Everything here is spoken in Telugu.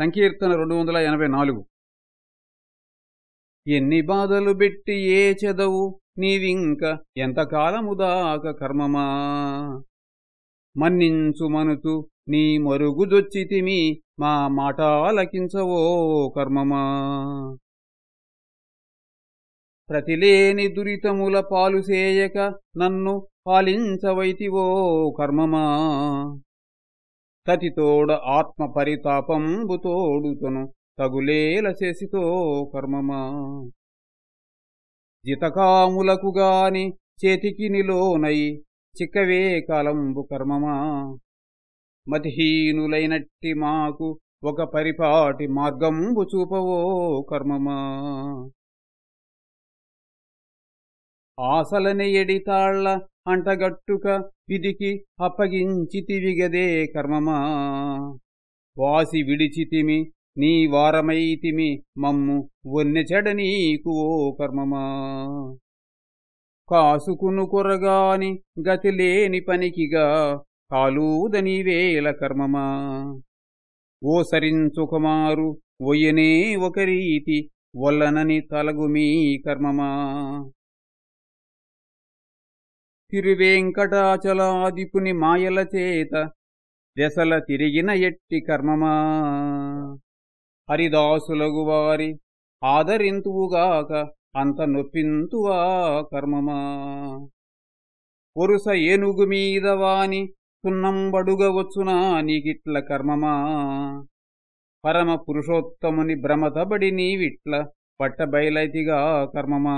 సంకీర్తన రెండు వందల ఎనభై నాలుగు. ఎన్ని బాధలు పెట్టి ఏ చెదవు నీవింక ఎంతకాలము దాక కర్మమా? మన్నించు మనుతు నీ మరుగుదొచ్చితిమి మా మాట లకించవో కర్మమా? ప్రతిలేని దురితముల పాలు సేయక నన్ను పాలించవైతివో కర్మమా? తతితోడ ఆత్మ పరితాపంబుతోడుతను తగులేల చేసితో కర్మమా. జితకాములకు గాని చేతికి నిలోనై చిక్కవే కాలంబు కర్మమా. మతిహీనులైనట్టి మాకు ఒక పరిపాటి మార్గంబు చూపవో కర్మమా. ఆసలని ఎడితాళ్ళ అంటగట్టుక విధికి అప్పగించితివిగదే కర్మమా. వాసి విడిచితిమి నీ వారమైతిమి మమ్ము చెడ నీకు ఓ కర్మమా. కాసుకును కొరగాని గతిలేని పనికిగా కాలూదని వేల కర్మమా. ఓ సరించుకుమారు ఒయ్యనే ఒకరీతి వల్లనని తలగుమీ కర్మమా. తిరువేంకటాచలాదిపుని మాయల చేత దశల తిరిగిన ఎట్టి కర్మమా? హరిదాసులగు వారి ఆదరింతువుగాక అంత నొప్పింతువా కర్మమా? వరుస ఏనుగు మీద వాని సున్నంబడుగవచ్చునా నీకిట్ల కర్మమా? పరమ పురుషోత్తముని భ్రమతబడి నీవిట్ల పట్టబయలైతిగా కర్మమా?